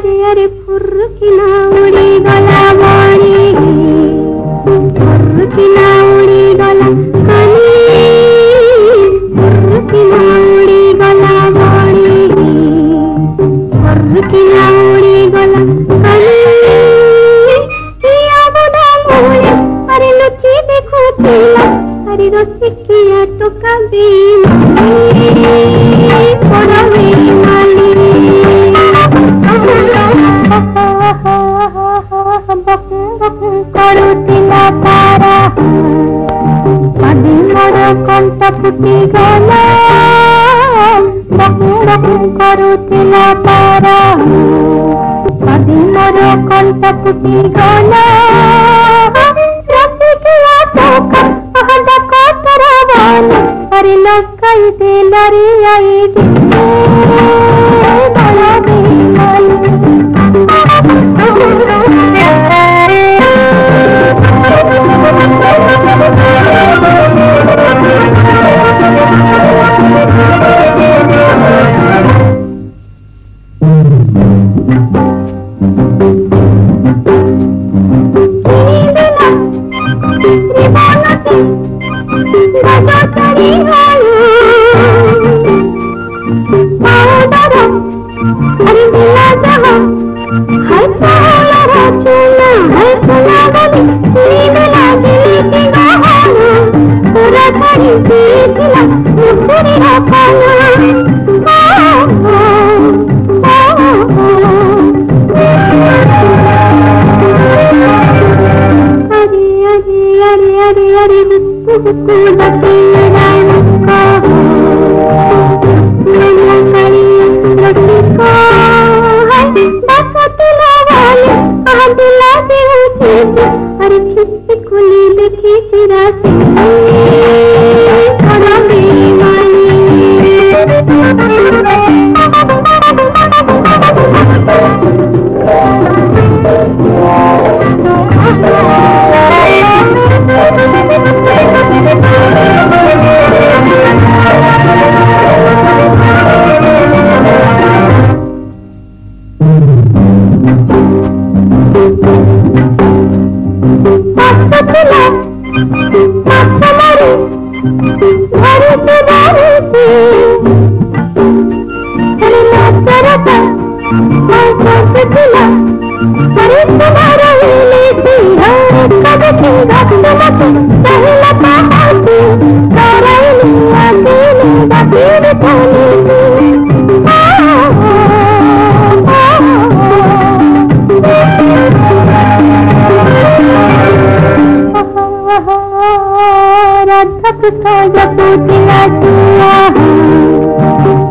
अरे अरे फुर्र उड़ी गला वाणी फुर्र की ना उड़ी गला कानी फुर्र उड़ी गला वाणी फुर्र उड़ी गला कानी किया बुधा मूले अरे लुची देखो तेला अरे रोसिकिया तो कभी కంఠపు తీగల మహిళకు కరుతిల పారాను పదిమరు కంఠపు తీగల అరిలొక్క ఇది లరి అయితే अरे खिस्से खुली देखी तेरा मारे किला दिया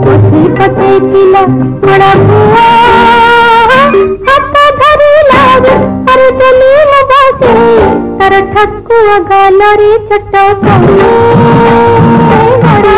पोथी पते किला बड़ा हुआ हाथ धरी लाग अरे दलील बाटे तर ठक्कुआ गालरी चट्टा सो बड़ा